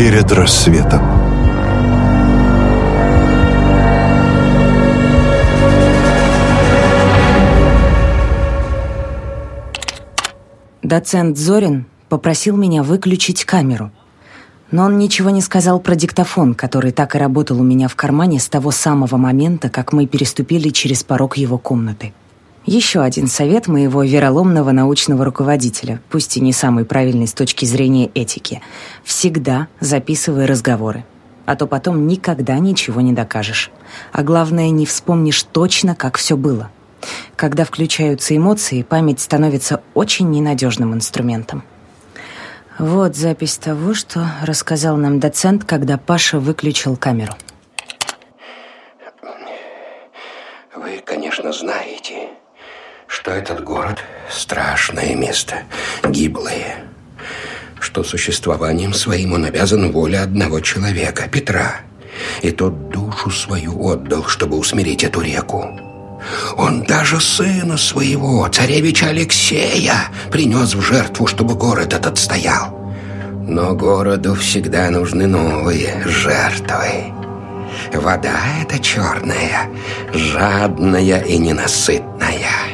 перед рассветом. Доцент Зорин попросил меня выключить камеру. Но он ничего не сказал про диктофон, который так и работал у меня в кармане с того самого момента, как мы переступили через порог его комнаты. Еще один совет моего вероломного научного руководителя, пусть и не самый правильный с точки зрения этики. Всегда записывай разговоры. А то потом никогда ничего не докажешь. А главное, не вспомнишь точно, как все было. Когда включаются эмоции, память становится очень ненадежным инструментом. Вот запись того, что рассказал нам доцент, когда Паша выключил камеру. Вы, конечно, знаете, что этот город – страшное место, гиблое, что существованием своим он обязан воле одного человека, Петра, и тот душу свою отдал, чтобы усмирить эту реку. Он даже сына своего, царевича Алексея, принес в жертву, чтобы город этот стоял. Но городу всегда нужны новые жертвы. Вода эта черная, жадная и ненасытная.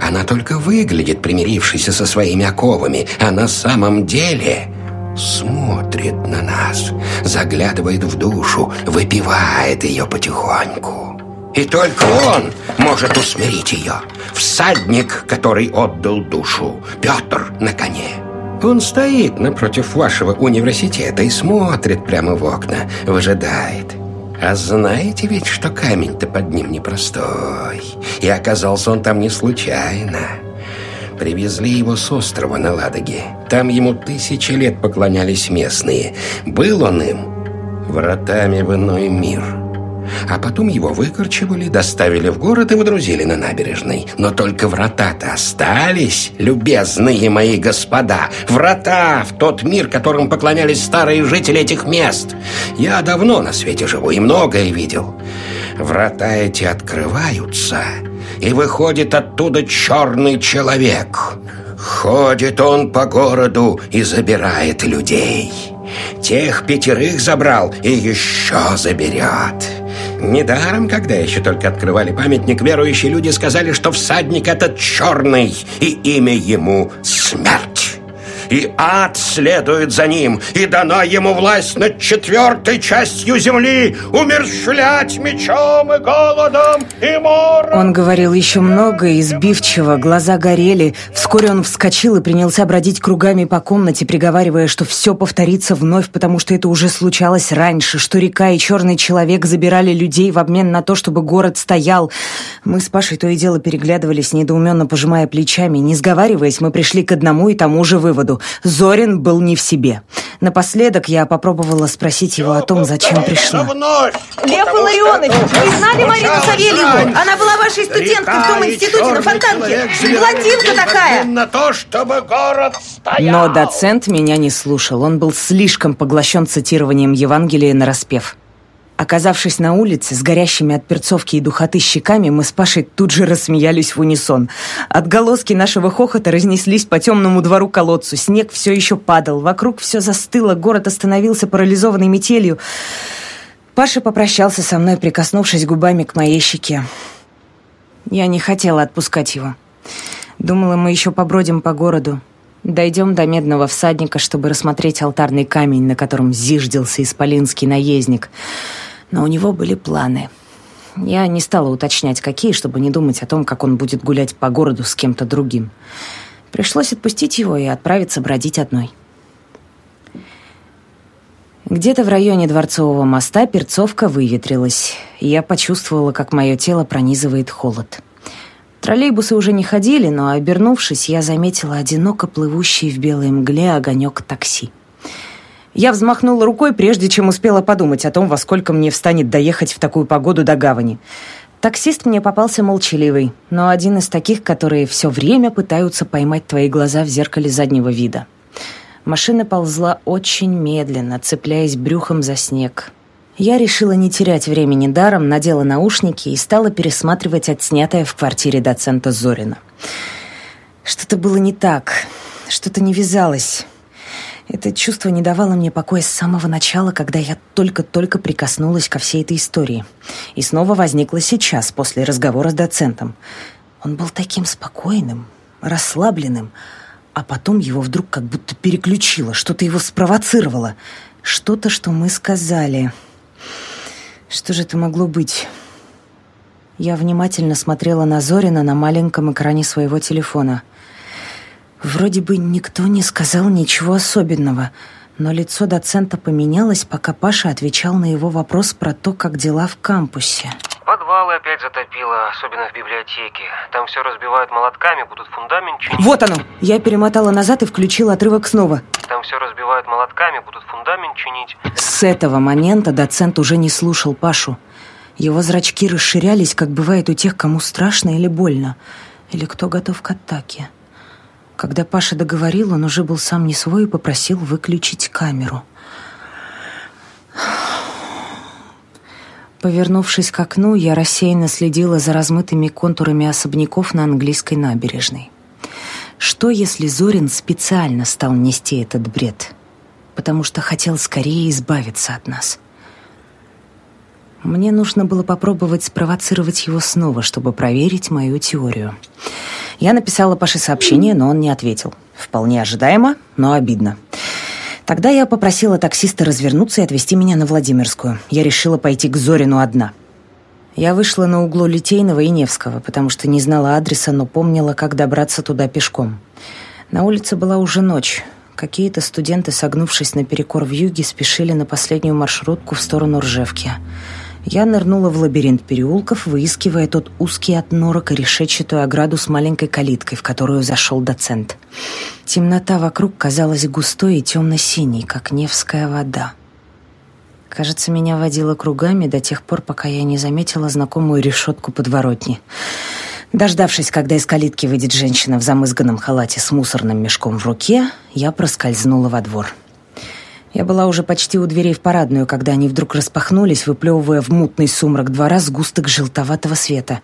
Она только выглядит примирившейся со своими оковами, а на самом деле смотрит на нас, заглядывает в душу, выпивает ее потихоньку. И только он может усмирить ее. Всадник, который отдал душу. Петр на коне. Он стоит напротив вашего университета и смотрит прямо в окна, выжидает. А знаете ведь, что камень-то под ним непростой. И оказался он там не случайно. Привезли его с острова на Ладоге. Там ему тысячи лет поклонялись местные. Был он им вратами в иной мир. А потом его выкорчевали, доставили в город и водрузили на набережной. Но только врата-то остались, любезные мои господа. Врата в тот мир, которым поклонялись старые жители этих мест. Я давно на свете живу и многое видел. Врата эти открываются, и выходит оттуда черный человек. Ходит он по городу и забирает людей. Тех пятерых забрал и еще заберет. Недаром, когда еще только открывали памятник, верующие люди сказали, что всадник этот черный, и имя ему смерть и ад следует за ним, и дана ему власть над четвертой частью земли умерщвлять мечом и голодом и мором. Он говорил еще много, избивчиво, глаза горели. Вскоре он вскочил и принялся бродить кругами по комнате, приговаривая, что все повторится вновь, потому что это уже случалось раньше, что река и черный человек забирали людей в обмен на то, чтобы город стоял. Мы с Пашей то и дело переглядывались, недоуменно пожимая плечами. Не сговариваясь, мы пришли к одному и тому же выводу. Зорин был не в себе. Напоследок я попробовала спросить его о том, зачем пришла. Лев Илларионович, вы знали Марину Савельеву? Она была вашей студенткой в том институте на Фонтанке. Блондинка такая. На то, чтобы город стоял. Но доцент меня не слушал. Он был слишком поглощен цитированием Евангелия на распев. Оказавшись на улице с горящими от перцовки и духоты щеками, мы с Пашей тут же рассмеялись в унисон. Отголоски нашего хохота разнеслись по темному двору колодцу. Снег все еще падал, вокруг все застыло, город остановился парализованной метелью. Паша попрощался со мной, прикоснувшись губами к моей щеке. Я не хотела отпускать его. Думала, мы еще побродим по городу. Дойдем до Медного всадника, чтобы рассмотреть алтарный камень, на котором зиждился исполинский наездник — но у него были планы. Я не стала уточнять, какие, чтобы не думать о том, как он будет гулять по городу с кем-то другим. Пришлось отпустить его и отправиться бродить одной. Где-то в районе Дворцового моста перцовка выветрилась, и я почувствовала, как мое тело пронизывает холод. Троллейбусы уже не ходили, но, обернувшись, я заметила одиноко плывущий в белой мгле огонек такси. Я взмахнула рукой, прежде чем успела подумать о том, во сколько мне встанет доехать в такую погоду до гавани. Таксист мне попался молчаливый, но один из таких, которые все время пытаются поймать твои глаза в зеркале заднего вида. Машина ползла очень медленно, цепляясь брюхом за снег. Я решила не терять времени даром, надела наушники и стала пересматривать отснятое в квартире доцента Зорина. Что-то было не так, что-то не вязалось. Это чувство не давало мне покоя с самого начала, когда я только-только прикоснулась ко всей этой истории. И снова возникло сейчас, после разговора с доцентом. Он был таким спокойным, расслабленным, а потом его вдруг как будто переключило, что-то его спровоцировало. Что-то, что мы сказали. Что же это могло быть? Я внимательно смотрела на Зорина на маленьком экране своего телефона — Вроде бы никто не сказал ничего особенного, но лицо доцента поменялось, пока Паша отвечал на его вопрос про то, как дела в кампусе. Подвалы опять затопило, особенно в библиотеке. Там все разбивают молотками, будут фундамент чинить. Вот оно! Я перемотала назад и включила отрывок снова. Там все разбивают молотками, будут фундамент чинить. С этого момента доцент уже не слушал Пашу. Его зрачки расширялись, как бывает у тех, кому страшно или больно. Или кто готов к атаке. Когда Паша договорил, он уже был сам не свой и попросил выключить камеру. Повернувшись к окну, я рассеянно следила за размытыми контурами особняков на английской набережной. Что, если Зорин специально стал нести этот бред? Потому что хотел скорее избавиться от нас. Мне нужно было попробовать спровоцировать его снова, чтобы проверить мою теорию. Я написала Паше сообщение, но он не ответил. Вполне ожидаемо, но обидно. Тогда я попросила таксиста развернуться и отвезти меня на Владимирскую. Я решила пойти к Зорину одна. Я вышла на углу Литейного и Невского, потому что не знала адреса, но помнила, как добраться туда пешком. На улице была уже ночь. Какие-то студенты, согнувшись наперекор в юге, спешили на последнюю маршрутку в сторону Ржевки. Я нырнула в лабиринт переулков, выискивая тот узкий от норок и решетчатую ограду с маленькой калиткой, в которую зашел доцент. Темнота вокруг казалась густой и темно-синей, как Невская вода. Кажется, меня водило кругами до тех пор, пока я не заметила знакомую решетку подворотни. Дождавшись, когда из калитки выйдет женщина в замызганном халате с мусорным мешком в руке, я проскользнула во двор. Я была уже почти у дверей в парадную, когда они вдруг распахнулись, выплевывая в мутный сумрак двора сгусток желтоватого света.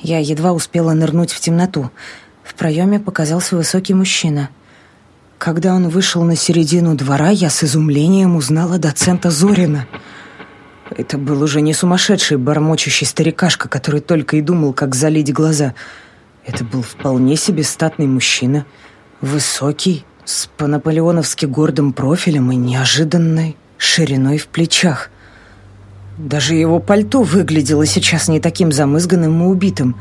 Я едва успела нырнуть в темноту. В проеме показался высокий мужчина. Когда он вышел на середину двора, я с изумлением узнала доцента Зорина. Это был уже не сумасшедший бормочущий старикашка, который только и думал, как залить глаза. Это был вполне себе статный мужчина. Высокий, с по-наполеоновски гордым профилем и неожиданной шириной в плечах. Даже его пальто выглядело сейчас не таким замызганным и убитым.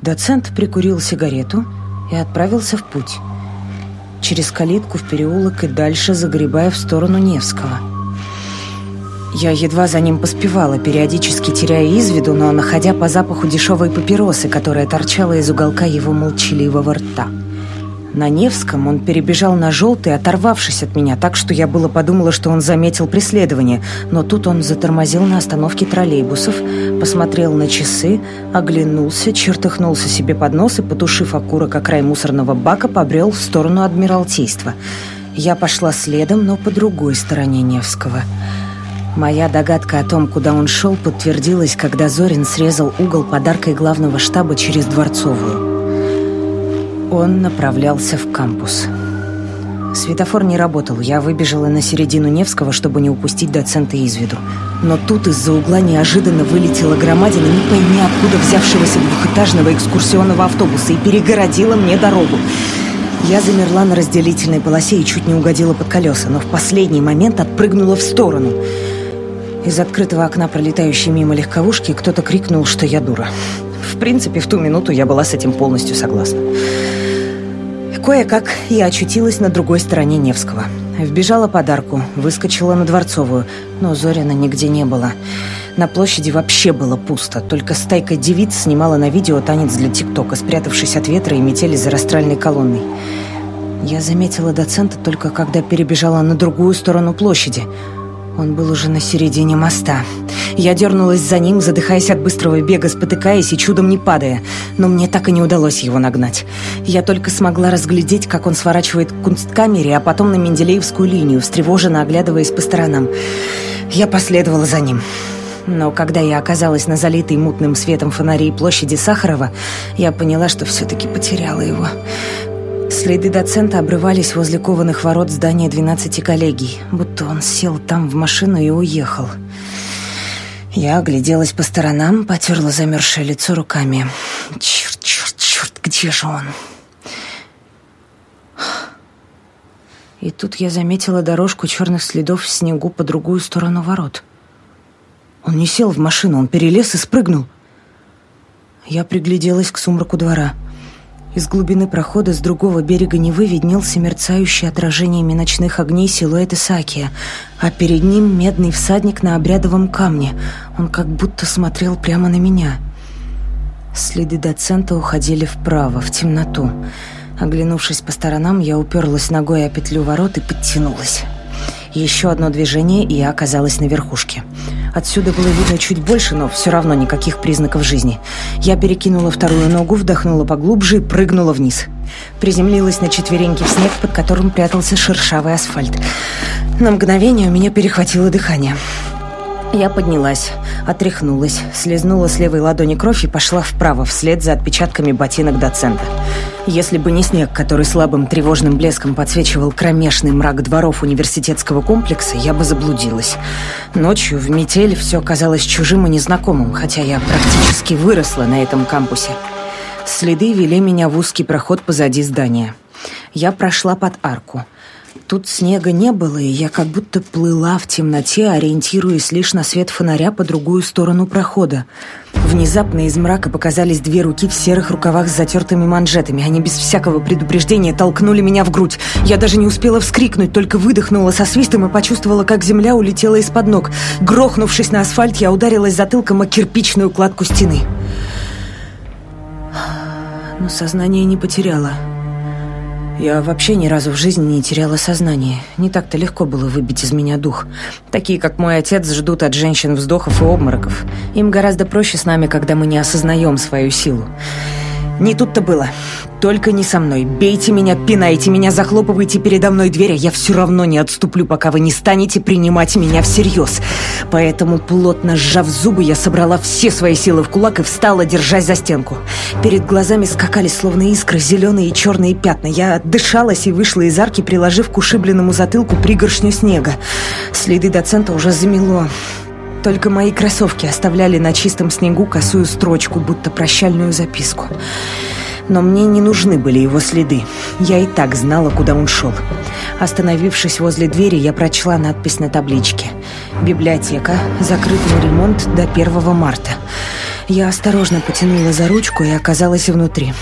Доцент прикурил сигарету и отправился в путь. Через калитку в переулок и дальше загребая в сторону Невского. Я едва за ним поспевала, периодически теряя из виду, но находя по запаху дешевой папиросы, которая торчала из уголка его молчаливого рта. На Невском он перебежал на желтый, оторвавшись от меня, так что я было подумала, что он заметил преследование. Но тут он затормозил на остановке троллейбусов, посмотрел на часы, оглянулся, чертыхнулся себе под нос и, потушив окурок о край мусорного бака, побрел в сторону Адмиралтейства. Я пошла следом, но по другой стороне Невского. Моя догадка о том, куда он шел, подтвердилась, когда Зорин срезал угол подаркой главного штаба через Дворцовую. Он направлялся в кампус. Светофор не работал. Я выбежала на середину Невского, чтобы не упустить доцента из виду. Но тут из-за угла неожиданно вылетела громадина, не пойми откуда взявшегося двухэтажного экскурсионного автобуса и перегородила мне дорогу. Я замерла на разделительной полосе и чуть не угодила под колеса, но в последний момент отпрыгнула в сторону. Из открытого окна пролетающей мимо легковушки кто-то крикнул, что я дура. В принципе, в ту минуту я была с этим полностью согласна. Кое-как я очутилась на другой стороне Невского. Вбежала под арку, выскочила на Дворцовую, но Зорина нигде не было. На площади вообще было пусто, только стайка девиц снимала на видео танец для ТикТока, спрятавшись от ветра и метели за растральной колонной. Я заметила доцента только когда перебежала на другую сторону площади – он был уже на середине моста. Я дернулась за ним, задыхаясь от быстрого бега, спотыкаясь и чудом не падая. Но мне так и не удалось его нагнать. Я только смогла разглядеть, как он сворачивает к кунсткамере, а потом на Менделеевскую линию, встревоженно оглядываясь по сторонам. Я последовала за ним. Но когда я оказалась на залитой мутным светом фонарей площади Сахарова, я поняла, что все-таки потеряла его. Следы доцента обрывались возле кованых ворот здания 12 коллегий, будто он сел там в машину и уехал. Я огляделась по сторонам, потерла замерзшее лицо руками. Черт, черт, черт, где же он? И тут я заметила дорожку черных следов в снегу по другую сторону ворот. Он не сел в машину, он перелез и спрыгнул. Я пригляделась к сумраку двора. Из глубины прохода с другого берега Невы виднелся мерцающий отражениями ночных огней силуэт Исаакия, а перед ним медный всадник на обрядовом камне. Он как будто смотрел прямо на меня. Следы доцента уходили вправо, в темноту. Оглянувшись по сторонам, я уперлась ногой о петлю ворот и подтянулась. Еще одно движение, и я оказалась на верхушке. Отсюда было видно чуть больше, но все равно никаких признаков жизни. Я перекинула вторую ногу, вдохнула поглубже и прыгнула вниз. Приземлилась на четвереньки в снег, под которым прятался шершавый асфальт. На мгновение у меня перехватило дыхание. Я поднялась, отряхнулась, слезнула с левой ладони кровь и пошла вправо, вслед за отпечатками ботинок доцента. Если бы не снег, который слабым тревожным блеском подсвечивал кромешный мрак дворов университетского комплекса, я бы заблудилась. Ночью в метель все казалось чужим и незнакомым, хотя я практически выросла на этом кампусе. Следы вели меня в узкий проход позади здания. Я прошла под арку – Тут снега не было, и я как будто плыла в темноте, ориентируясь лишь на свет фонаря по другую сторону прохода. Внезапно из мрака показались две руки в серых рукавах с затертыми манжетами. Они без всякого предупреждения толкнули меня в грудь. Я даже не успела вскрикнуть, только выдохнула со свистом и почувствовала, как земля улетела из-под ног. Грохнувшись на асфальт, я ударилась затылком о кирпичную кладку стены. Но сознание не потеряла. Я вообще ни разу в жизни не теряла сознание. Не так-то легко было выбить из меня дух. Такие, как мой отец, ждут от женщин вздохов и обмороков. Им гораздо проще с нами, когда мы не осознаем свою силу. Не тут-то было. Только не со мной. Бейте меня, пинайте меня, захлопывайте передо мной дверь, а я все равно не отступлю, пока вы не станете принимать меня всерьез. Поэтому, плотно сжав зубы, я собрала все свои силы в кулак и встала, держась за стенку. Перед глазами скакали, словно искры, зеленые и черные пятна. Я отдышалась и вышла из арки, приложив к ушибленному затылку пригоршню снега. Следы доцента уже замело. Только мои кроссовки оставляли на чистом снегу косую строчку, будто прощальную записку. Но мне не нужны были его следы. Я и так знала, куда он шел. Остановившись возле двери, я прочла надпись на табличке. «Библиотека. Закрыт на ремонт до 1 марта». Я осторожно потянула за ручку и оказалась внутри.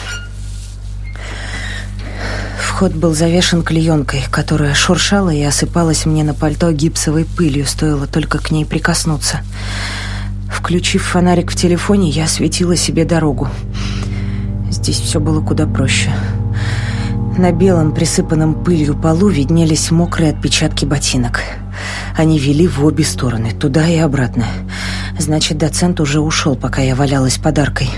Вход был завешен клеенкой, которая шуршала и осыпалась мне на пальто гипсовой пылью, стоило только к ней прикоснуться. Включив фонарик в телефоне, я осветила себе дорогу. Здесь все было куда проще. На белом, присыпанном пылью полу виднелись мокрые отпечатки ботинок. Они вели в обе стороны, туда и обратно. Значит, доцент уже ушел, пока я валялась подаркой.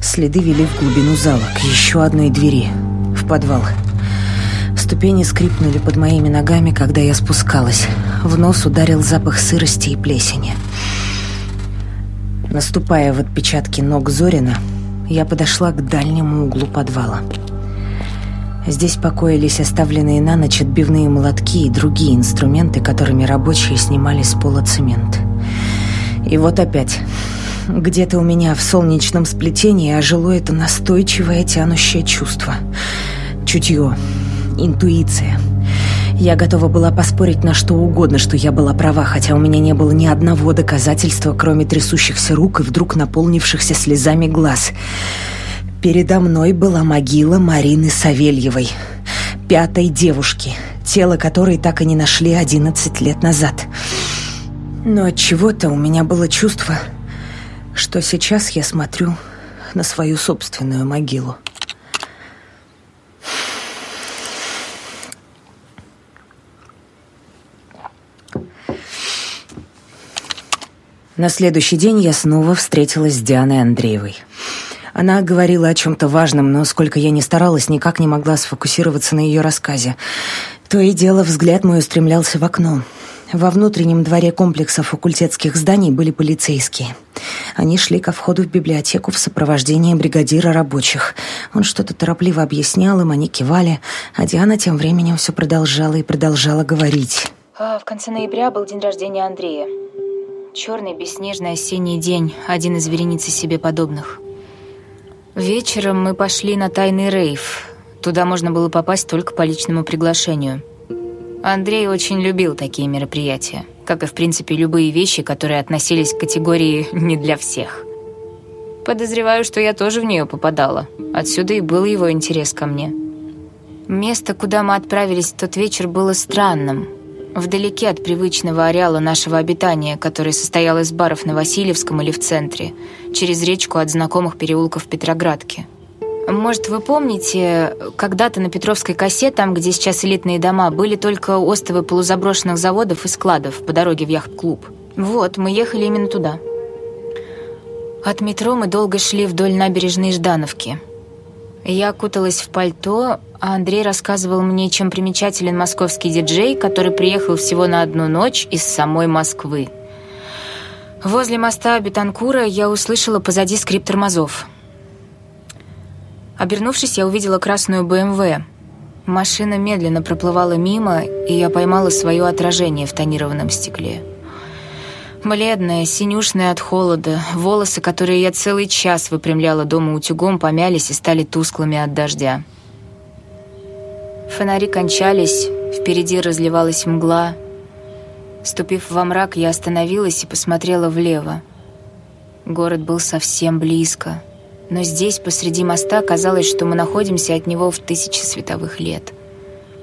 Следы вели в глубину зала, к еще одной двери, в подвал. Ступени скрипнули под моими ногами, когда я спускалась. В нос ударил запах сырости и плесени. Наступая в отпечатки ног Зорина, я подошла к дальнему углу подвала. Здесь покоились оставленные на ночь отбивные молотки и другие инструменты, которыми рабочие снимали с пола цемент. И вот опять. Где-то у меня в солнечном сплетении ожило это настойчивое тянущее чувство. Чутье интуиция. Я готова была поспорить на что угодно, что я была права, хотя у меня не было ни одного доказательства, кроме трясущихся рук и вдруг наполнившихся слезами глаз. Передо мной была могила Марины Савельевой, пятой девушки, тело которой так и не нашли 11 лет назад. Но от чего-то у меня было чувство, что сейчас я смотрю на свою собственную могилу. На следующий день я снова встретилась с Дианой Андреевой. Она говорила о чем-то важном, но сколько я ни старалась, никак не могла сфокусироваться на ее рассказе. То и дело взгляд мой устремлялся в окно. Во внутреннем дворе комплекса факультетских зданий были полицейские. Они шли ко входу в библиотеку в сопровождении бригадира рабочих. Он что-то торопливо объяснял им, они кивали, а Диана тем временем все продолжала и продолжала говорить. А в конце ноября был день рождения Андрея. Черный бесснежный осенний день, один из вереницы себе подобных. Вечером мы пошли на тайный рейв. Туда можно было попасть только по личному приглашению. Андрей очень любил такие мероприятия, как и, в принципе, любые вещи, которые относились к категории «не для всех». Подозреваю, что я тоже в нее попадала. Отсюда и был его интерес ко мне. Место, куда мы отправились в тот вечер, было странным – Вдалеке от привычного ареала нашего обитания, который состоял из баров на Васильевском или в центре, через речку от знакомых переулков Петроградки. Может, вы помните, когда-то на Петровской косе, там, где сейчас элитные дома, были только остовы полузаброшенных заводов и складов по дороге в яхт-клуб? Вот, мы ехали именно туда. От метро мы долго шли вдоль набережной Ждановки – я окуталась в пальто, а Андрей рассказывал мне, чем примечателен московский диджей, который приехал всего на одну ночь из самой Москвы. Возле моста Бетанкура я услышала позади скрип тормозов. Обернувшись, я увидела красную БМВ. Машина медленно проплывала мимо, и я поймала свое отражение в тонированном стекле. Бледная, синюшная от холода, волосы, которые я целый час выпрямляла дома утюгом, помялись и стали тусклыми от дождя. Фонари кончались, впереди разливалась мгла. Ступив во мрак, я остановилась и посмотрела влево. Город был совсем близко, но здесь, посреди моста, казалось, что мы находимся от него в тысячи световых лет.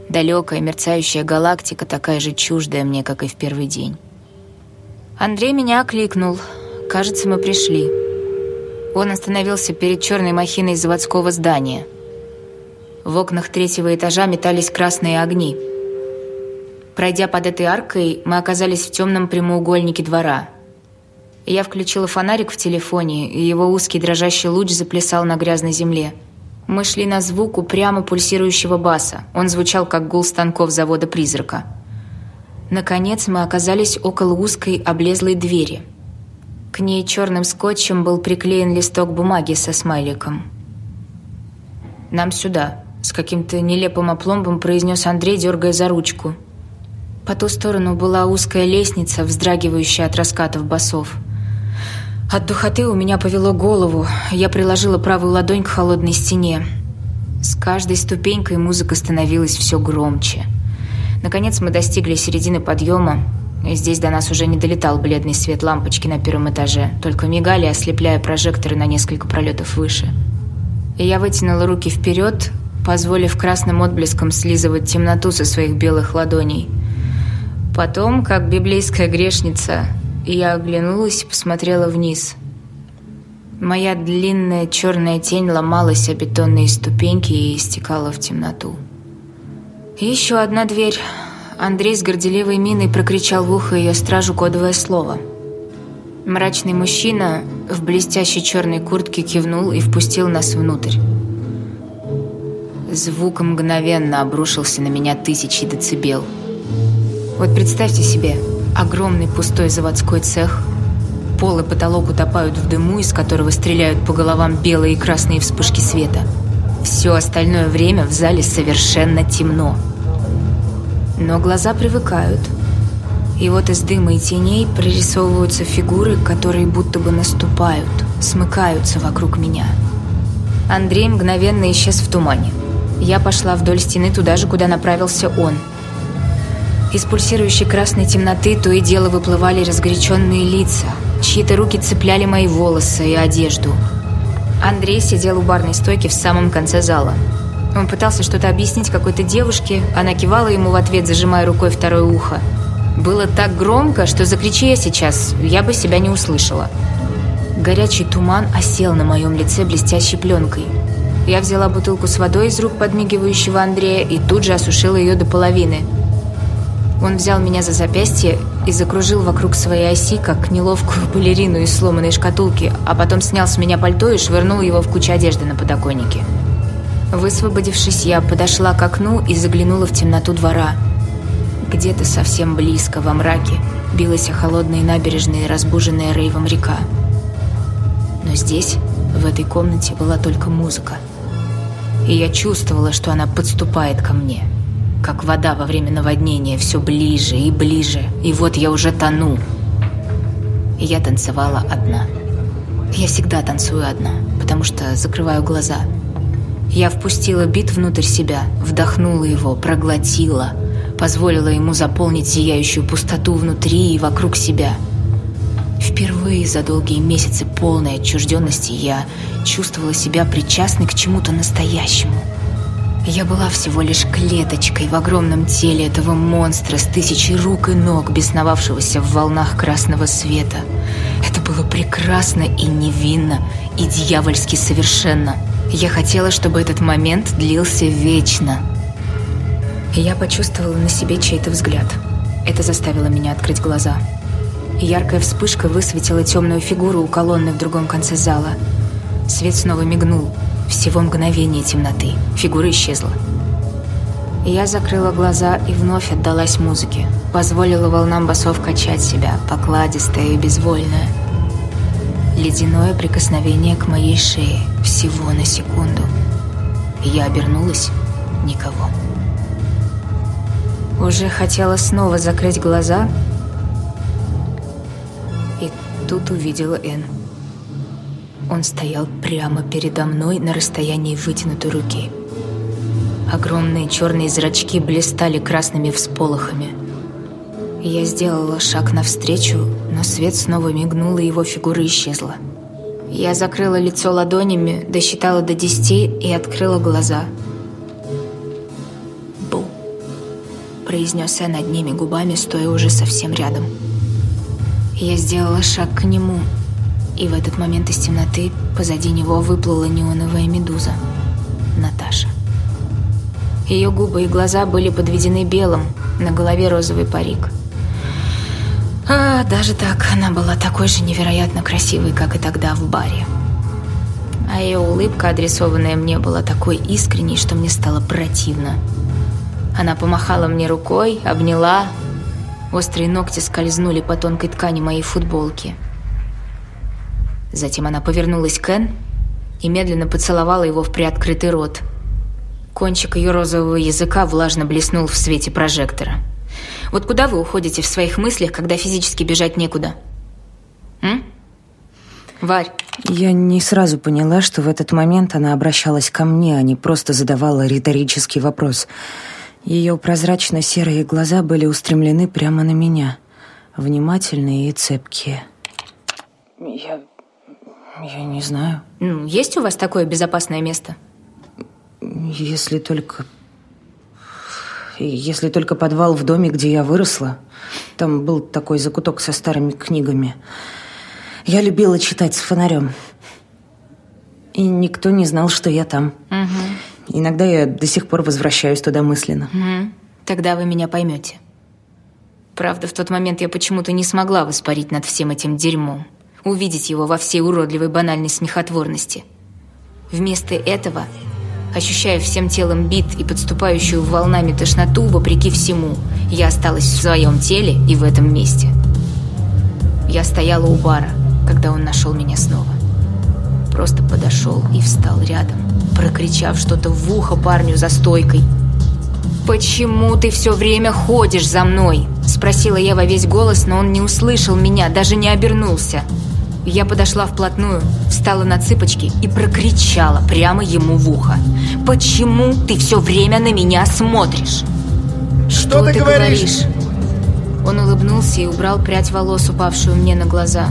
Далекая мерцающая галактика, такая же чуждая мне, как и в первый день. Андрей меня окликнул. Кажется, мы пришли. Он остановился перед черной махиной заводского здания. В окнах третьего этажа метались красные огни. Пройдя под этой аркой, мы оказались в темном прямоугольнике двора. Я включила фонарик в телефоне, и его узкий дрожащий луч заплясал на грязной земле. Мы шли на звук упрямо пульсирующего баса. Он звучал, как гул станков завода «Призрака». Наконец мы оказались около узкой облезлой двери. К ней черным скотчем был приклеен листок бумаги со смайликом. «Нам сюда», — с каким-то нелепым опломбом произнес Андрей, дергая за ручку. По ту сторону была узкая лестница, вздрагивающая от раскатов басов. От духоты у меня повело голову. Я приложила правую ладонь к холодной стене. С каждой ступенькой музыка становилась все громче — Наконец мы достигли середины подъема. И здесь до нас уже не долетал бледный свет лампочки на первом этаже, только мигали, ослепляя прожекторы на несколько пролетов выше. И я вытянула руки вперед, позволив красным отблеском слизывать темноту со своих белых ладоней. Потом, как библейская грешница, я оглянулась и посмотрела вниз. Моя длинная черная тень ломалась о бетонные ступеньки и истекала в темноту. Еще одна дверь. Андрей с горделивой миной прокричал в ухо ее стражу кодовое слово. Мрачный мужчина в блестящей черной куртке кивнул и впустил нас внутрь. Звук мгновенно обрушился на меня тысячи децибел. Вот представьте себе, огромный пустой заводской цех, пол и потолок утопают в дыму, из которого стреляют по головам белые и красные вспышки света – все остальное время в зале совершенно темно. Но глаза привыкают. И вот из дыма и теней прорисовываются фигуры, которые будто бы наступают, смыкаются вокруг меня. Андрей мгновенно исчез в тумане. Я пошла вдоль стены туда же, куда направился он. Из пульсирующей красной темноты то и дело выплывали разгоряченные лица. Чьи-то руки цепляли мои волосы и одежду – Андрей сидел у барной стойки в самом конце зала. Он пытался что-то объяснить какой-то девушке, она кивала ему в ответ, зажимая рукой второе ухо. Было так громко, что закричи я сейчас, я бы себя не услышала. Горячий туман осел на моем лице блестящей пленкой. Я взяла бутылку с водой из рук подмигивающего Андрея и тут же осушила ее до половины – он взял меня за запястье и закружил вокруг своей оси, как неловкую балерину из сломанной шкатулки, а потом снял с меня пальто и швырнул его в кучу одежды на подоконнике. Высвободившись, я подошла к окну и заглянула в темноту двора. Где-то совсем близко, во мраке, билась о холодные набережные, разбуженная рейвом река. Но здесь, в этой комнате, была только музыка. И я чувствовала, что она подступает ко мне. Как вода во время наводнения, все ближе и ближе. И вот я уже тону. Я танцевала одна. Я всегда танцую одна, потому что закрываю глаза. Я впустила бит внутрь себя, вдохнула его, проглотила – позволила ему заполнить зияющую пустоту внутри и вокруг себя. Впервые за долгие месяцы полной отчужденности я чувствовала себя причастной к чему-то настоящему. Я была всего лишь клеточкой в огромном теле этого монстра с тысячей рук и ног, бесновавшегося в волнах красного света. Это было прекрасно и невинно, и дьявольски совершенно. Я хотела, чтобы этот момент длился вечно – я почувствовала на себе чей-то взгляд. Это заставило меня открыть глаза. Яркая вспышка высветила темную фигуру у колонны в другом конце зала. Свет снова мигнул. Всего мгновение темноты. Фигура исчезла. Я закрыла глаза и вновь отдалась музыке. Позволила волнам басов качать себя, покладистая и безвольная. Ледяное прикосновение к моей шее. Всего на секунду. Я обернулась. Никого. Уже хотела снова закрыть глаза, тут увидела Эн. Он стоял прямо передо мной на расстоянии вытянутой руки. Огромные черные зрачки блистали красными всполохами. Я сделала шаг навстречу, но свет снова мигнул, и его фигура исчезла. Я закрыла лицо ладонями, досчитала до десяти и открыла глаза – произнес я над ними губами, стоя уже совсем рядом. Я сделала шаг к нему, и в этот момент из темноты позади него выплыла неоновая медуза. Наташа. Ее губы и глаза были подведены белым, на голове розовый парик. А даже так, она была такой же невероятно красивой, как и тогда в баре. А ее улыбка, адресованная мне, была такой искренней, что мне стало противно. Она помахала мне рукой, обняла. Острые ногти скользнули по тонкой ткани моей футболки. Затем она повернулась к Эн и медленно поцеловала его в приоткрытый рот. Кончик ее розового языка влажно блеснул в свете прожектора. Вот куда вы уходите в своих мыслях, когда физически бежать некуда? М? Варь. Я не сразу поняла, что в этот момент она обращалась ко мне, а не просто задавала риторический вопрос – ее прозрачно-серые глаза были устремлены прямо на меня, внимательные и цепкие. Я... я не знаю. Ну, есть у вас такое безопасное место? Если только... Если только подвал в доме, где я выросла. Там был такой закуток со старыми книгами. Я любила читать с фонарем. И никто не знал, что я там. Угу. Иногда я до сих пор возвращаюсь туда мысленно. Угу. Тогда вы меня поймете. Правда, в тот момент я почему-то не смогла воспарить над всем этим дерьмом, увидеть его во всей уродливой банальной смехотворности. Вместо этого, ощущая всем телом бит и подступающую волнами тошноту, вопреки всему, я осталась в своем теле и в этом месте. Я стояла у бара, когда он нашел меня снова. Просто подошел и встал рядом прокричав что-то в ухо парню за стойкой. «Почему ты все время ходишь за мной?» Спросила я во весь голос, но он не услышал меня, даже не обернулся. Я подошла вплотную, встала на цыпочки и прокричала прямо ему в ухо. «Почему ты все время на меня смотришь?» «Что, Что ты, ты говоришь? говоришь?» Он улыбнулся и убрал прядь волос, упавшую мне на глаза.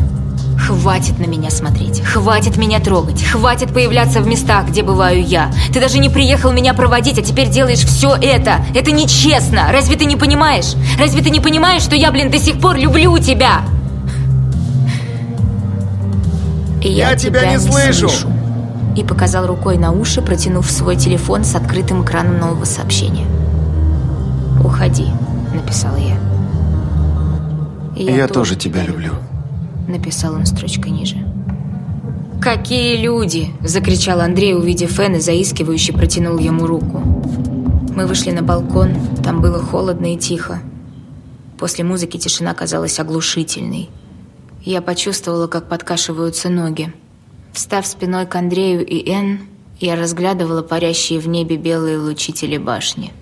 Хватит на меня смотреть, хватит меня трогать, хватит появляться в местах, где бываю я. Ты даже не приехал меня проводить, а теперь делаешь все это. Это нечестно. Разве ты не понимаешь? Разве ты не понимаешь, что я, блин, до сих пор люблю тебя? Я, я тебя, тебя не слышу. слышу. И показал рукой на уши, протянув свой телефон с открытым экраном нового сообщения. «Уходи», — написала я. я, я тоже тебя люблю. Написал он строчкой ниже. «Какие люди!» – закричал Андрей, увидев Фэн и заискивающе протянул ему руку. Мы вышли на балкон, там было холодно и тихо. После музыки тишина казалась оглушительной. Я почувствовала, как подкашиваются ноги. Встав спиной к Андрею и Энн, я разглядывала парящие в небе белые лучи телебашни.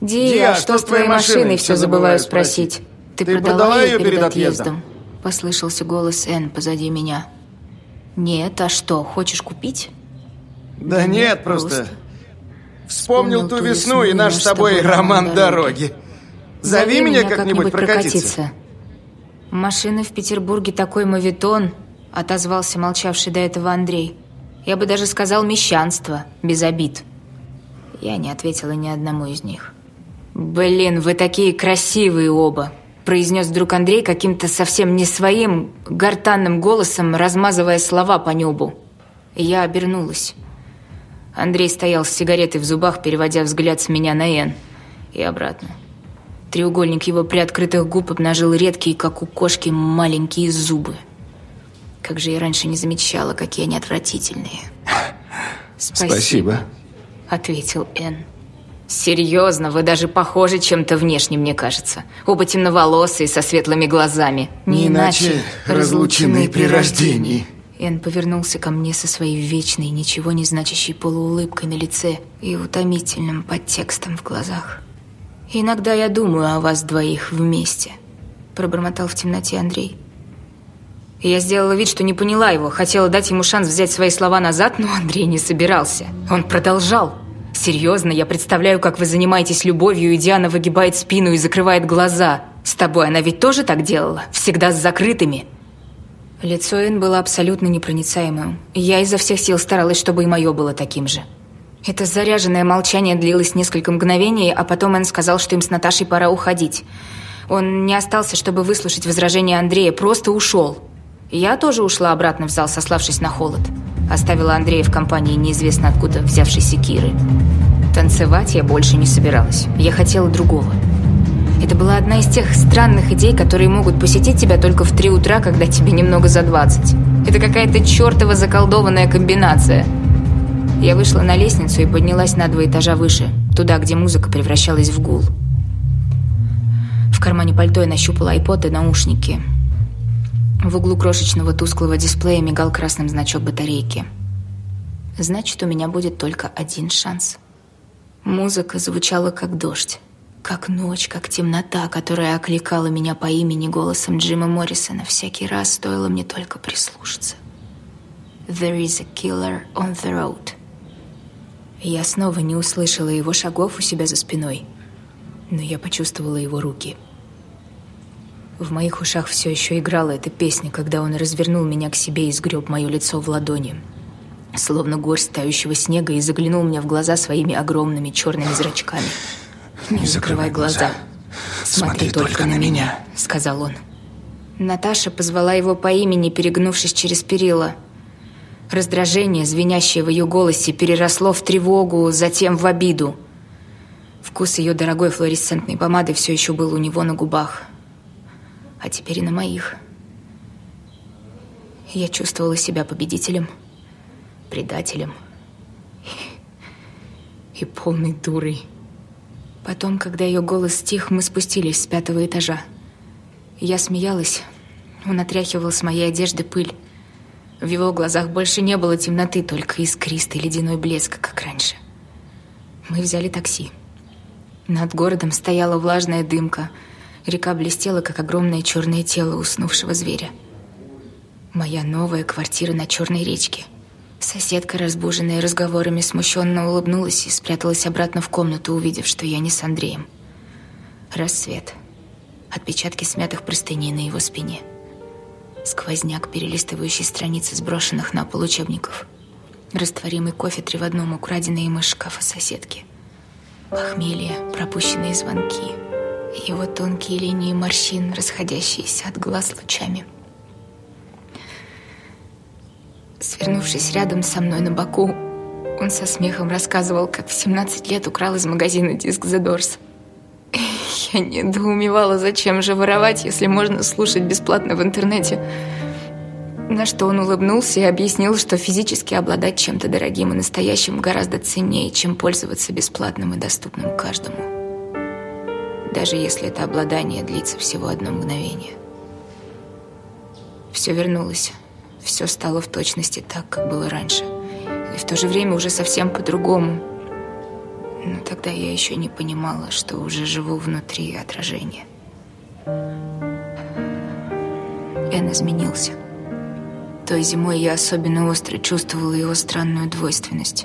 «Ди, а что с твоей машиной?» Все забываю спросить. «Ты, Ты продала, продала ее перед отъездом?» Послышался голос Энн позади меня. «Нет, а что, хочешь купить?» «Да нет, нет просто... просто... Вспомнил ту весну и наш с тобой роман дороги. Зови, Зови меня как-нибудь прокатиться. прокатиться. Машины в Петербурге такой мавитон, отозвался молчавший до этого Андрей. Я бы даже сказал мещанство, без обид. Я не ответила ни одному из них. «Блин, вы такие красивые оба!» Произнес вдруг Андрей каким-то совсем не своим, гортанным голосом, размазывая слова по небу. Я обернулась. Андрей стоял с сигаретой в зубах, переводя взгляд с меня на Эн и обратно. Треугольник его приоткрытых губ обнажил редкие, как у кошки, маленькие зубы. Как же я раньше не замечала, какие они отвратительные. Спасибо, Спасибо. ответил Эн. Серьезно, вы даже похожи чем-то внешне, мне кажется. Оба темноволосые, со светлыми глазами. Не, не иначе разлученные при рождении. Эн повернулся ко мне со своей вечной, ничего не значащей полуулыбкой на лице и утомительным подтекстом в глазах. «Иногда я думаю о вас двоих вместе», – пробормотал в темноте Андрей. Я сделала вид, что не поняла его, хотела дать ему шанс взять свои слова назад, но Андрей не собирался. Он продолжал. Серьезно, я представляю, как вы занимаетесь любовью, и Диана выгибает спину и закрывает глаза. С тобой она ведь тоже так делала? Всегда с закрытыми. Лицо Энн было абсолютно непроницаемым. Я изо всех сил старалась, чтобы и мое было таким же. Это заряженное молчание длилось несколько мгновений, а потом Энн сказал, что им с Наташей пора уходить. Он не остался, чтобы выслушать возражения Андрея, просто ушел. Я тоже ушла обратно в зал, сославшись на холод. Оставила Андрея в компании неизвестно откуда взявшейся Киры. Танцевать я больше не собиралась. Я хотела другого. Это была одна из тех странных идей, которые могут посетить тебя только в три утра, когда тебе немного за двадцать. Это какая-то чертова заколдованная комбинация. Я вышла на лестницу и поднялась на два этажа выше, туда, где музыка превращалась в гул. В кармане пальто я нащупала айпод и наушники – в углу крошечного тусклого дисплея мигал красным значок батарейки. Значит, у меня будет только один шанс. Музыка звучала как дождь, как ночь, как темнота, которая окликала меня по имени голосом Джима Моррисона всякий раз, стоило мне только прислушаться. «There is a killer on the road». Я снова не услышала его шагов у себя за спиной, но я почувствовала его руки – в моих ушах все еще играла эта песня, когда он развернул меня к себе и сгреб мое лицо в ладони. Словно горсть тающего снега и заглянул мне в глаза своими огромными черными зрачками. «Не, закрывай глаза. глаза. Смотри, Смотри только, только на меня», — сказал он. Наташа позвала его по имени, перегнувшись через перила. Раздражение, звенящее в ее голосе, переросло в тревогу, затем в обиду. Вкус ее дорогой флуоресцентной помады все еще был у него на губах а теперь и на моих. Я чувствовала себя победителем, предателем и полной дурой. Потом, когда ее голос стих, мы спустились с пятого этажа. Я смеялась, он отряхивал с моей одежды пыль. В его глазах больше не было темноты, только искристый ледяной блеск, как раньше. Мы взяли такси. Над городом стояла влажная дымка — Река блестела, как огромное черное тело уснувшего зверя. Моя новая квартира на Черной речке. Соседка, разбуженная разговорами, смущенно улыбнулась и спряталась обратно в комнату, увидев, что я не с Андреем. Рассвет. Отпечатки смятых простыней на его спине. Сквозняк, перелистывающий страницы сброшенных на пол учебников. Растворимый кофе три в одном, украденный им из шкафа соседки. Похмелье, пропущенные звонки — его тонкие линии морщин, расходящиеся от глаз лучами. Свернувшись рядом со мной на боку, он со смехом рассказывал, как в 17 лет украл из магазина диск The Doors. Я недоумевала, зачем же воровать, если можно слушать бесплатно в интернете. На что он улыбнулся и объяснил, что физически обладать чем-то дорогим и настоящим гораздо ценнее, чем пользоваться бесплатным и доступным каждому. Даже если это обладание длится всего одно мгновение. Все вернулось, все стало в точности так, как было раньше. И в то же время уже совсем по-другому. Но тогда я еще не понимала, что уже живу внутри отражения. Эн изменился. Той зимой я особенно остро чувствовала его странную двойственность.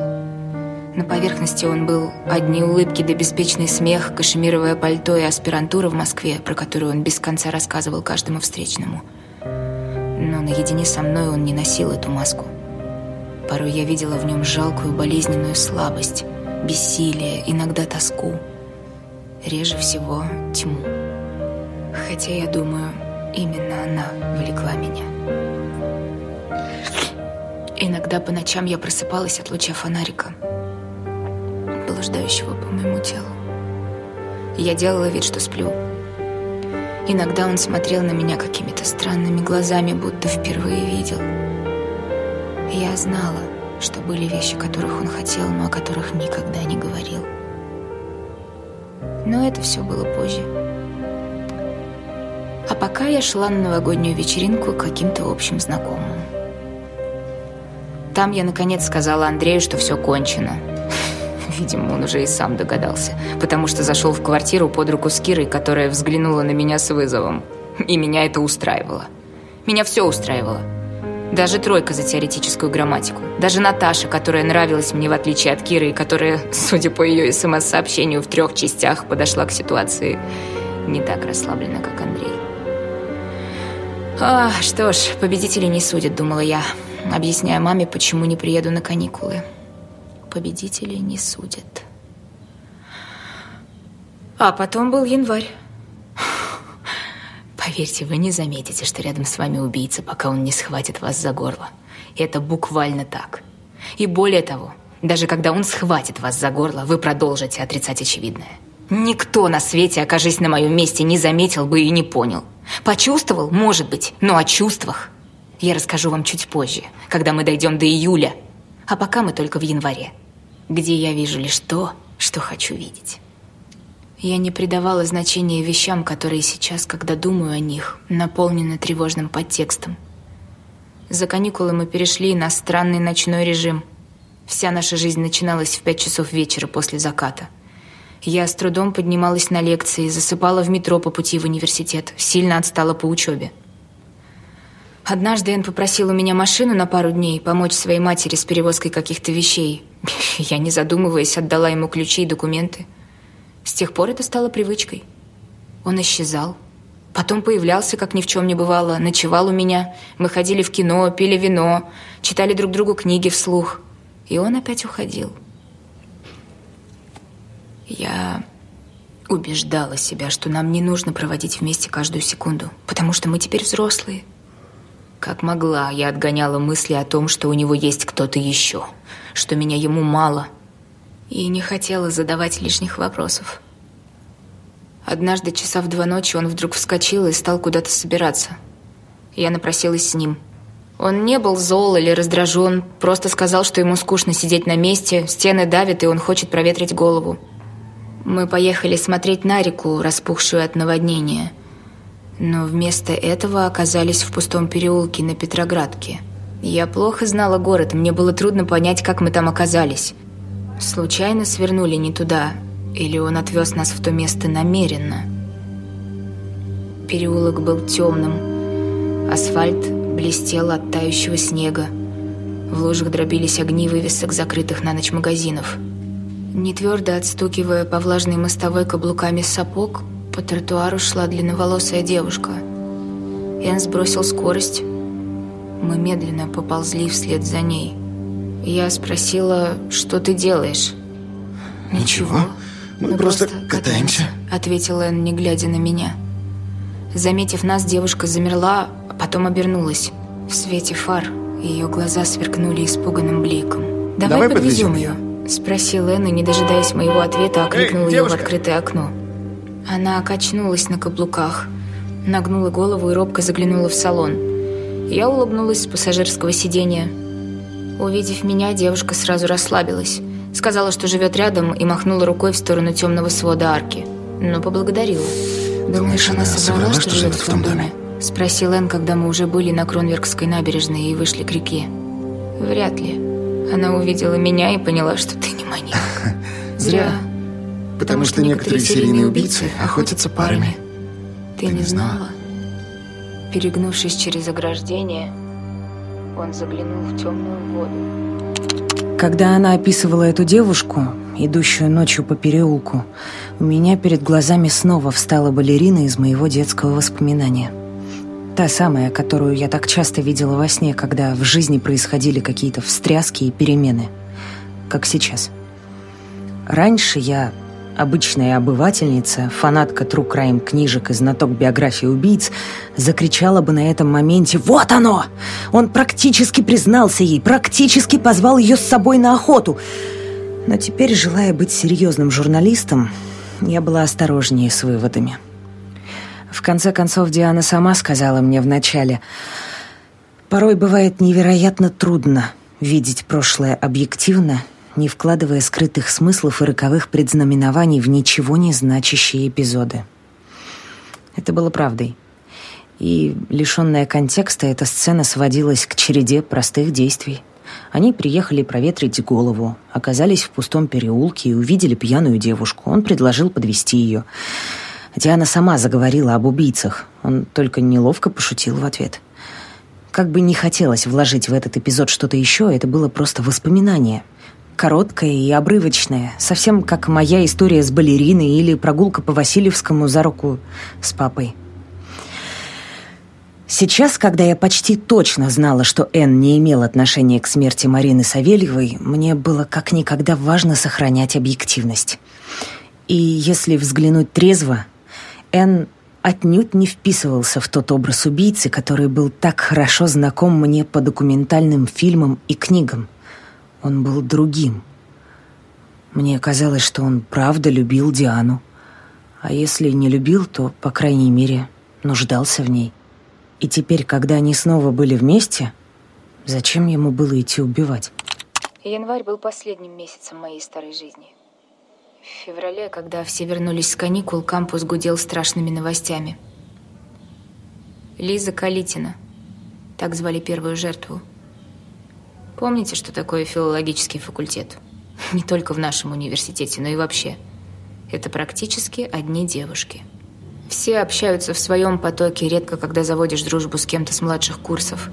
На поверхности он был одни улыбки да беспечный смех, кашемировое пальто и аспирантура в Москве, про которую он без конца рассказывал каждому встречному. Но наедине со мной он не носил эту маску. Порой я видела в нем жалкую болезненную слабость, бессилие, иногда тоску. Реже всего тьму. Хотя, я думаю, именно она влекла меня. Иногда по ночам я просыпалась от луча фонарика, блуждающего по моему телу. Я делала вид, что сплю. Иногда он смотрел на меня какими-то странными глазами, будто впервые видел. Я знала, что были вещи, которых он хотел, но о которых никогда не говорил. Но это все было позже. А пока я шла на новогоднюю вечеринку к каким-то общим знакомым. Там я, наконец, сказала Андрею, что все кончено. Видимо, он уже и сам догадался, потому что зашел в квартиру под руку с Кирой, которая взглянула на меня с вызовом. И меня это устраивало. Меня все устраивало. Даже тройка за теоретическую грамматику. Даже Наташа, которая нравилась мне в отличие от Киры, и которая, судя по ее СМС-сообщению в трех частях, подошла к ситуации не так расслабленно, как Андрей. А, что ж, победители не судят, думала я, объясняя маме, почему не приеду на каникулы. Победители не судят. А потом был январь. Поверьте, вы не заметите, что рядом с вами убийца, пока он не схватит вас за горло. И это буквально так. И более того, даже когда он схватит вас за горло, вы продолжите отрицать очевидное. Никто на свете, окажись на моем месте, не заметил бы и не понял. Почувствовал, может быть, но о чувствах я расскажу вам чуть позже, когда мы дойдем до июля. А пока мы только в январе, где я вижу лишь то, что хочу видеть. Я не придавала значения вещам, которые сейчас, когда думаю о них, наполнены тревожным подтекстом. За каникулы мы перешли на странный ночной режим. Вся наша жизнь начиналась в пять часов вечера после заката. Я с трудом поднималась на лекции, засыпала в метро по пути в университет, сильно отстала по учебе. Однажды Эн попросил у меня машину на пару дней, помочь своей матери с перевозкой каких-то вещей. Я, не задумываясь, отдала ему ключи и документы – с тех пор это стало привычкой. Он исчезал. Потом появлялся, как ни в чем не бывало, ночевал у меня. Мы ходили в кино, пили вино, читали друг другу книги вслух. И он опять уходил. Я убеждала себя, что нам не нужно проводить вместе каждую секунду, потому что мы теперь взрослые. Как могла, я отгоняла мысли о том, что у него есть кто-то еще, что меня ему мало – и не хотела задавать лишних вопросов. Однажды часа в два ночи он вдруг вскочил и стал куда-то собираться. Я напросилась с ним. Он не был зол или раздражен, просто сказал, что ему скучно сидеть на месте, стены давят, и он хочет проветрить голову. Мы поехали смотреть на реку, распухшую от наводнения. Но вместо этого оказались в пустом переулке на Петроградке. Я плохо знала город, мне было трудно понять, как мы там оказались. Случайно свернули не туда, или он отвез нас в то место намеренно? Переулок был темным. Асфальт блестел от тающего снега. В лужах дробились огни вывесок закрытых на ночь магазинов. Не твердо отстукивая по влажной мостовой каблуками сапог, по тротуару шла длинноволосая девушка. Энн сбросил скорость. Мы медленно поползли вслед за ней – я спросила, что ты делаешь? Ничего. Мы, Мы просто, просто катаемся. Ответила Энн, не глядя на меня. Заметив нас, девушка замерла, а потом обернулась. В свете фар ее глаза сверкнули испуганным бликом. «Давай, Давай подвезем, ее?» Спросил Энн, и, не дожидаясь моего ответа, окликнул ее в открытое окно. Она окачнулась на каблуках, нагнула голову и робко заглянула в салон. Я улыбнулась с пассажирского сиденья, Увидев меня, девушка сразу расслабилась. Сказала, что живет рядом, и махнула рукой в сторону темного свода арки. но поблагодарила. Думаешь, она соврала, что живет в том доме? Спросил Энн, когда мы уже были на Кронверкской набережной и вышли к реке. Вряд ли. Она увидела меня и поняла, что ты не маньяк. Зря. Потому что некоторые серийные убийцы охотятся парами. Ты не знала? Перегнувшись через ограждение, он заглянул в темную воду. Когда она описывала эту девушку, идущую ночью по переулку, у меня перед глазами снова встала балерина из моего детского воспоминания. Та самая, которую я так часто видела во сне, когда в жизни происходили какие-то встряски и перемены. Как сейчас. Раньше я, обычная обывательница, фанатка True Crime книжек и знаток биографии убийц, закричала бы на этом моменте «Вот оно! Он практически признался ей, практически позвал ее с собой на охоту!» Но теперь, желая быть серьезным журналистом, я была осторожнее с выводами. В конце концов, Диана сама сказала мне вначале, «Порой бывает невероятно трудно видеть прошлое объективно, не вкладывая скрытых смыслов и роковых предзнаменований в ничего не значащие эпизоды». Это было правдой. И, лишенная контекста, эта сцена сводилась к череде простых действий. Они приехали проветрить голову, оказались в пустом переулке и увидели пьяную девушку. Он предложил подвести ее. Диана сама заговорила об убийцах. Он только неловко пошутил в ответ. Как бы не хотелось вложить в этот эпизод что-то еще, это было просто воспоминание. Короткое и обрывочное, совсем как моя история с балериной или прогулка по Васильевскому за руку с папой. Сейчас, когда я почти точно знала, что Энн не имел отношения к смерти Марины Савельевой, мне было как никогда важно сохранять объективность. И если взглянуть трезво, Энн отнюдь не вписывался в тот образ убийцы, который был так хорошо знаком мне по документальным фильмам и книгам. Он был другим. Мне казалось, что он правда любил Диану. А если не любил, то, по крайней мере, нуждался в ней. И теперь, когда они снова были вместе, зачем ему было идти убивать? Январь был последним месяцем моей старой жизни. В феврале, когда все вернулись с каникул, кампус гудел страшными новостями. Лиза Калитина. Так звали первую жертву. Помните, что такое филологический факультет? Не только в нашем университете, но и вообще. Это практически одни девушки. Все общаются в своем потоке, редко когда заводишь дружбу с кем-то с младших курсов.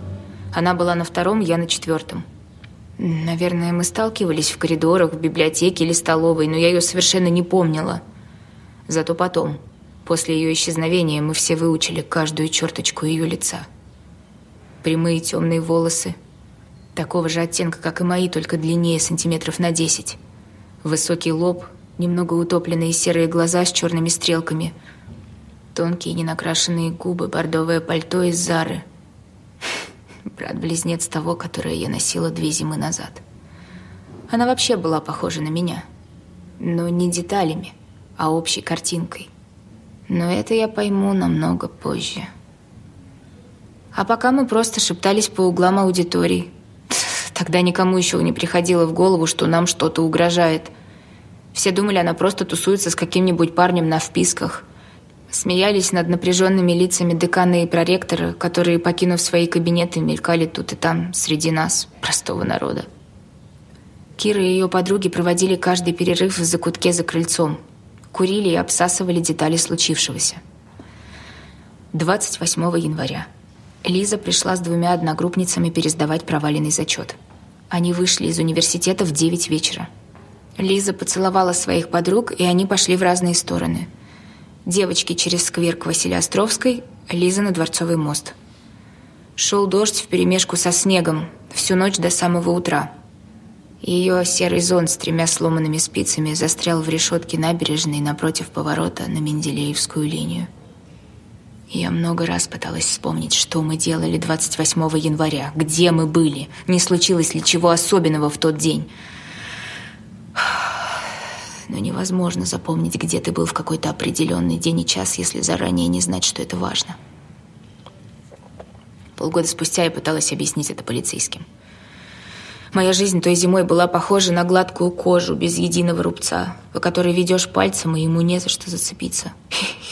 Она была на втором, я на четвертом. Наверное, мы сталкивались в коридорах, в библиотеке или столовой, но я ее совершенно не помнила. Зато потом, после ее исчезновения, мы все выучили каждую черточку ее лица. Прямые темные волосы, такого же оттенка, как и мои, только длиннее сантиметров на десять. Высокий лоб, немного утопленные серые глаза с черными стрелками, тонкие ненакрашенные губы, бордовое пальто из Зары – Брат-близнец того, которое я носила две зимы назад. Она вообще была похожа на меня. Но не деталями, а общей картинкой. Но это я пойму намного позже. А пока мы просто шептались по углам аудитории. Тогда никому еще не приходило в голову, что нам что-то угрожает. Все думали, она просто тусуется с каким-нибудь парнем на вписках – Смеялись над напряженными лицами декана и проректора, которые, покинув свои кабинеты, мелькали тут и там, среди нас, простого народа. Кира и ее подруги проводили каждый перерыв в закутке за крыльцом. Курили и обсасывали детали случившегося. 28 января. Лиза пришла с двумя одногруппницами пересдавать проваленный зачет. Они вышли из университета в 9 вечера. Лиза поцеловала своих подруг, и они пошли в разные стороны – Девочки через сквер к Василиостровской, Лиза на Дворцовый мост. Шел дождь вперемешку со снегом всю ночь до самого утра. Ее серый зонт с тремя сломанными спицами застрял в решетке набережной напротив поворота на Менделеевскую линию. Я много раз пыталась вспомнить, что мы делали 28 января, где мы были, не случилось ли чего особенного в тот день но невозможно запомнить, где ты был в какой-то определенный день и час, если заранее не знать, что это важно. Полгода спустя я пыталась объяснить это полицейским. Моя жизнь той зимой была похожа на гладкую кожу без единого рубца, по которой ведешь пальцем, и ему не за что зацепиться.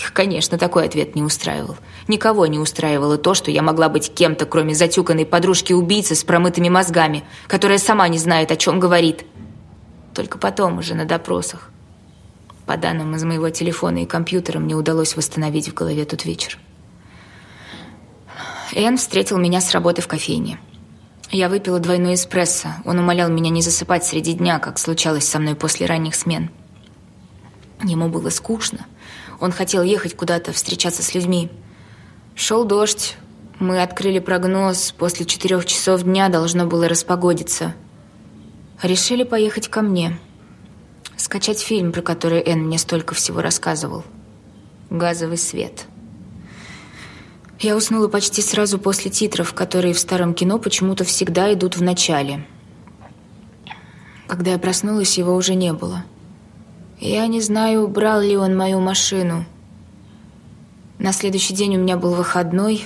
Их, конечно, такой ответ не устраивал. Никого не устраивало то, что я могла быть кем-то, кроме затюканной подружки-убийцы с промытыми мозгами, которая сама не знает, о чем говорит. Только потом, уже на допросах. По данным из моего телефона и компьютера, мне удалось восстановить в голове тот вечер. Эн встретил меня с работы в кофейне. Я выпила двойной эспрессо. Он умолял меня не засыпать среди дня, как случалось со мной после ранних смен. Ему было скучно. Он хотел ехать куда-то, встречаться с людьми. Шел дождь. Мы открыли прогноз. После четырех часов дня должно было распогодиться. Решили поехать ко мне. Скачать фильм, про который Энн мне столько всего рассказывал. «Газовый свет». Я уснула почти сразу после титров, которые в старом кино почему-то всегда идут в начале. Когда я проснулась, его уже не было. Я не знаю, убрал ли он мою машину. На следующий день у меня был выходной.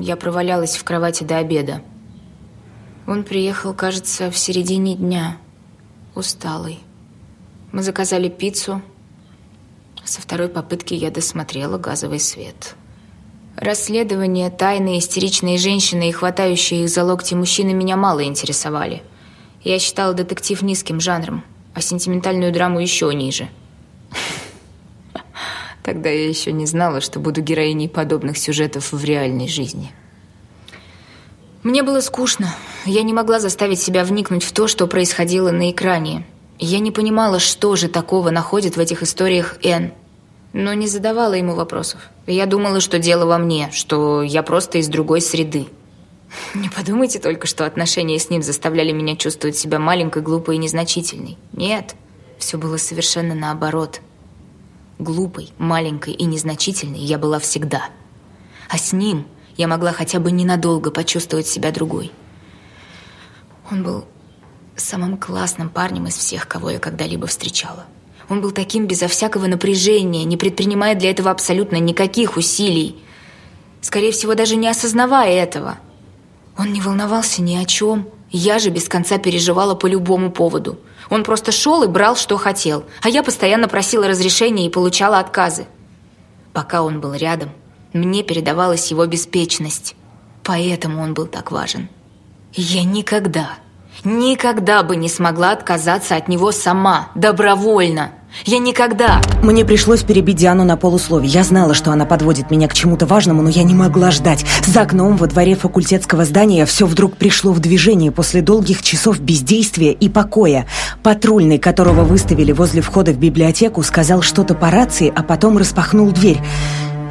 Я провалялась в кровати до обеда. Он приехал, кажется, в середине дня. Усталый. Мы заказали пиццу. Со второй попытки я досмотрела «Газовый свет». Расследования, тайные, истеричные женщины и хватающие их за локти мужчины меня мало интересовали. Я считала детектив низким жанром, а сентиментальную драму еще ниже. Тогда я еще не знала, что буду героиней подобных сюжетов в реальной жизни. Мне было скучно. Я не могла заставить себя вникнуть в то, что происходило на экране. Я не понимала, что же такого находит в этих историях Энн но не задавала ему вопросов. Я думала, что дело во мне, что я просто из другой среды. Не подумайте только, что отношения с ним заставляли меня чувствовать себя маленькой, глупой и незначительной. Нет, все было совершенно наоборот. Глупой, маленькой и незначительной я была всегда. А с ним я могла хотя бы ненадолго почувствовать себя другой. Он был самым классным парнем из всех, кого я когда-либо встречала. Он был таким безо всякого напряжения, не предпринимая для этого абсолютно никаких усилий. Скорее всего, даже не осознавая этого. Он не волновался ни о чем. Я же без конца переживала по любому поводу. Он просто шел и брал, что хотел, а я постоянно просила разрешения и получала отказы. Пока он был рядом, мне передавалась его беспечность. Поэтому он был так важен. Я никогда, никогда бы не смогла отказаться от него сама, добровольно. Я никогда... Мне пришлось перебить Диану на полуслове. Я знала, что она подводит меня к чему-то важному, но я не могла ждать. За окном во дворе факультетского здания все вдруг пришло в движение после долгих часов бездействия и покоя. Патрульный, которого выставили возле входа в библиотеку, сказал что-то по рации, а потом распахнул дверь.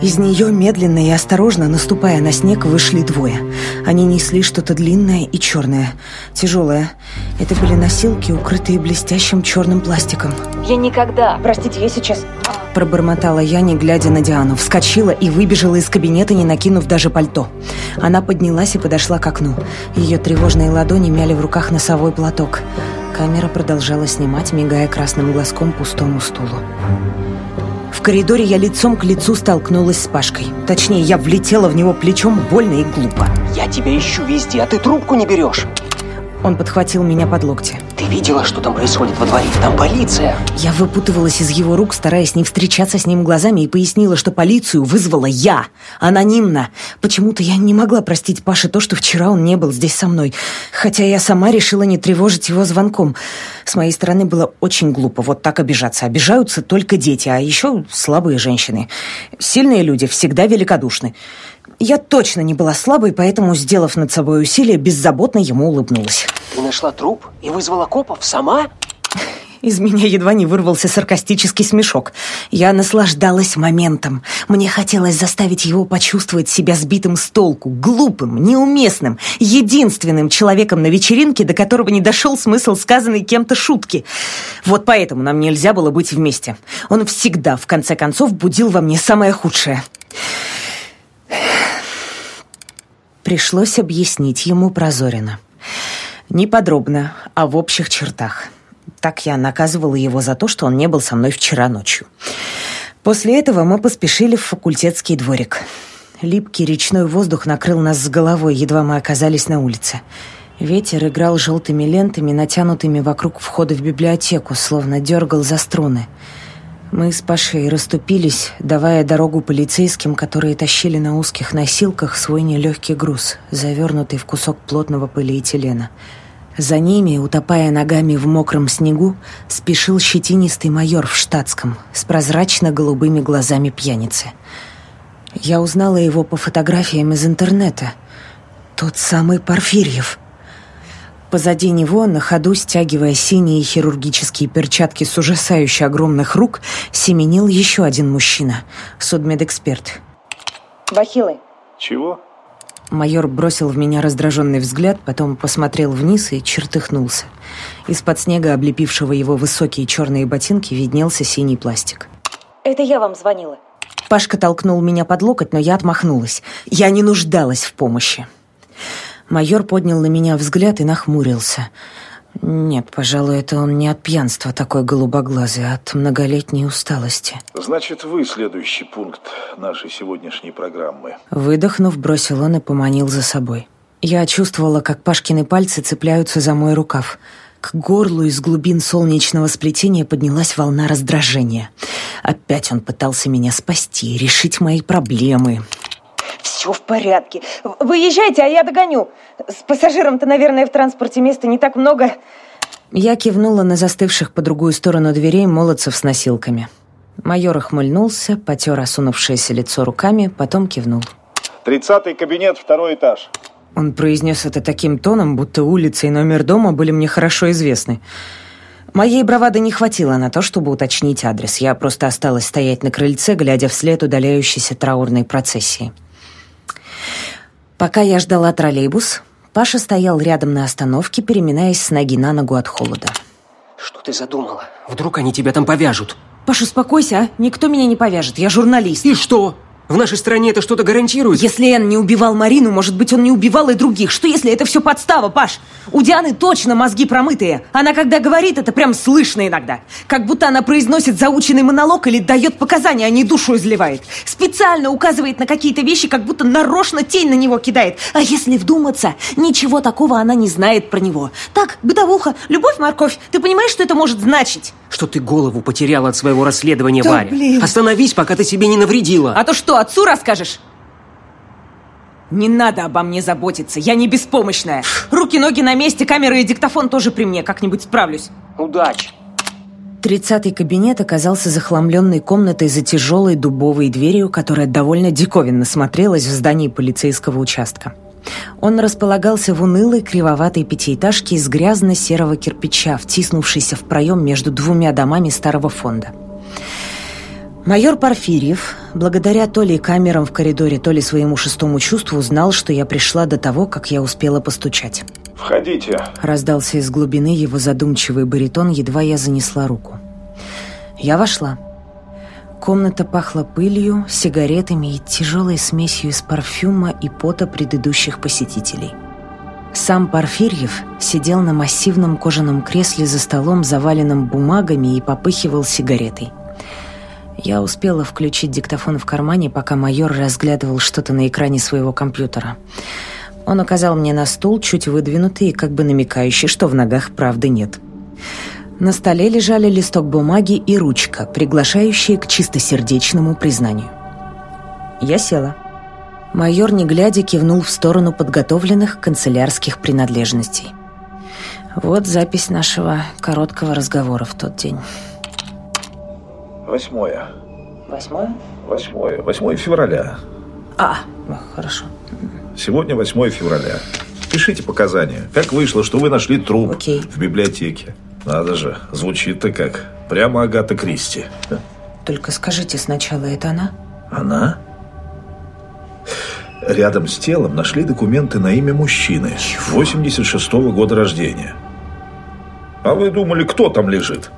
Из нее медленно и осторожно, наступая на снег, вышли двое. Они несли что-то длинное и черное, тяжелое. Это были носилки, укрытые блестящим черным пластиком. «Я никогда...» «Простите, я сейчас...» Пробормотала я, не глядя на Диану. Вскочила и выбежала из кабинета, не накинув даже пальто. Она поднялась и подошла к окну. Ее тревожные ладони мяли в руках носовой платок. Камера продолжала снимать, мигая красным глазком пустому стулу. В коридоре я лицом к лицу столкнулась с Пашкой. Точнее, я влетела в него плечом больно и глупо. Я тебя ищу везде, а ты трубку не берешь. Он подхватил меня под локти. Ты видела, что там происходит во дворе? Там полиция. Я выпутывалась из его рук, стараясь не встречаться с ним глазами, и пояснила, что полицию вызвала я, анонимно. Почему-то я не могла простить Паше то, что вчера он не был здесь со мной. Хотя я сама решила не тревожить его звонком. С моей стороны было очень глупо вот так обижаться. Обижаются только дети, а еще слабые женщины. Сильные люди всегда великодушны. Я точно не была слабой, поэтому, сделав над собой усилие, беззаботно ему улыбнулась. Ты нашла труп и вызвала копов сама? Из меня едва не вырвался саркастический смешок. Я наслаждалась моментом. Мне хотелось заставить его почувствовать себя сбитым с толку, глупым, неуместным, единственным человеком на вечеринке, до которого не дошел смысл сказанной кем-то шутки. Вот поэтому нам нельзя было быть вместе. Он всегда, в конце концов, будил во мне самое худшее. Пришлось объяснить ему про Зорина. Не подробно, а в общих чертах. Так я наказывала его за то, что он не был со мной вчера ночью. После этого мы поспешили в факультетский дворик. Липкий речной воздух накрыл нас с головой, едва мы оказались на улице. Ветер играл желтыми лентами, натянутыми вокруг входа в библиотеку, словно дергал за струны. Мы с Пашей расступились, давая дорогу полицейским, которые тащили на узких носилках свой нелегкий груз, завернутый в кусок плотного полиэтилена. За ними, утопая ногами в мокром снегу, спешил щетинистый майор в штатском с прозрачно-голубыми глазами пьяницы. Я узнала его по фотографиям из интернета. Тот самый Порфирьев — Позади него, на ходу стягивая синие хирургические перчатки с ужасающе огромных рук, семенил еще один мужчина, судмедэксперт. Бахилы. Чего? Майор бросил в меня раздраженный взгляд, потом посмотрел вниз и чертыхнулся. Из-под снега, облепившего его высокие черные ботинки, виднелся синий пластик. Это я вам звонила. Пашка толкнул меня под локоть, но я отмахнулась. Я не нуждалась в помощи. Майор поднял на меня взгляд и нахмурился. Нет, пожалуй, это он не от пьянства такой голубоглазый, а от многолетней усталости. Значит, вы следующий пункт нашей сегодняшней программы. Выдохнув, бросил он и поманил за собой. Я чувствовала, как Пашкины пальцы цепляются за мой рукав. К горлу из глубин солнечного сплетения поднялась волна раздражения. Опять он пытался меня спасти, решить мои проблемы. Все в порядке. Вы езжайте, а я догоню. С пассажиром-то, наверное, в транспорте места не так много. Я кивнула на застывших по другую сторону дверей молодцев с носилками. Майор охмыльнулся, потер осунувшееся лицо руками, потом кивнул. Тридцатый кабинет, второй этаж. Он произнес это таким тоном, будто улица и номер дома были мне хорошо известны. Моей бравады не хватило на то, чтобы уточнить адрес. Я просто осталась стоять на крыльце, глядя вслед удаляющейся траурной процессии. Пока я ждала троллейбус, Паша стоял рядом на остановке, переминаясь с ноги на ногу от холода. Что ты задумала? Вдруг они тебя там повяжут? Паша, успокойся, а? Никто меня не повяжет, я журналист. И что? В нашей стране это что-то гарантирует? Если Эн не убивал Марину, может быть, он не убивал и других. Что, если это все подстава, Паш? У Дианы точно мозги промытые. Она, когда говорит, это прям слышно иногда. Как будто она произносит заученный монолог или дает показания, а не душу изливает. Специально указывает на какие-то вещи, как будто нарочно тень на него кидает. А если вдуматься, ничего такого она не знает про него. Так, бытовуха, любовь-морковь. Ты понимаешь, что это может значить? Что ты голову потеряла от своего расследования, Да, Варя. блин. Остановись, пока ты себе не навредила. А то что, отцу расскажешь? Не надо обо мне заботиться, я не беспомощная. Руки-ноги на месте, камера и диктофон тоже при мне, как-нибудь справлюсь. Удачи. Тридцатый кабинет оказался захламленной комнатой за тяжелой дубовой дверью, которая довольно диковинно смотрелась в здании полицейского участка. Он располагался в унылой кривоватой пятиэтажке из грязно-серого кирпича, втиснувшейся в проем между двумя домами старого фонда. Майор Порфирьев, благодаря то ли камерам в коридоре, то ли своему шестому чувству, знал, что я пришла до того, как я успела постучать. Входите. Раздался из глубины его задумчивый баритон, едва я занесла руку. Я вошла. Комната пахла пылью, сигаретами и тяжелой смесью из парфюма и пота предыдущих посетителей. Сам Порфирьев сидел на массивном кожаном кресле за столом, заваленным бумагами, и попыхивал сигаретой. Я успела включить диктофон в кармане, пока майор разглядывал что-то на экране своего компьютера. Он указал мне на стул, чуть выдвинутый и как бы намекающий, что в ногах правды нет. На столе лежали листок бумаги и ручка, приглашающие к чистосердечному признанию. Я села. Майор, не глядя, кивнул в сторону подготовленных канцелярских принадлежностей. Вот запись нашего короткого разговора в тот день. Восьмое. Восьмое? Восьмое. Восьмое февраля. А, хорошо. Сегодня 8 февраля. Пишите показания. Как вышло, что вы нашли труп Окей. в библиотеке? Надо же, звучит-то как. Прямо Агата Кристи. Только скажите сначала, это она? Она? Рядом с телом нашли документы на имя мужчины. 86-го года рождения. А вы думали, кто там лежит?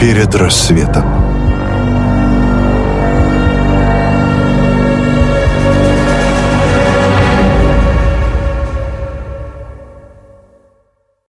Перед рассветом.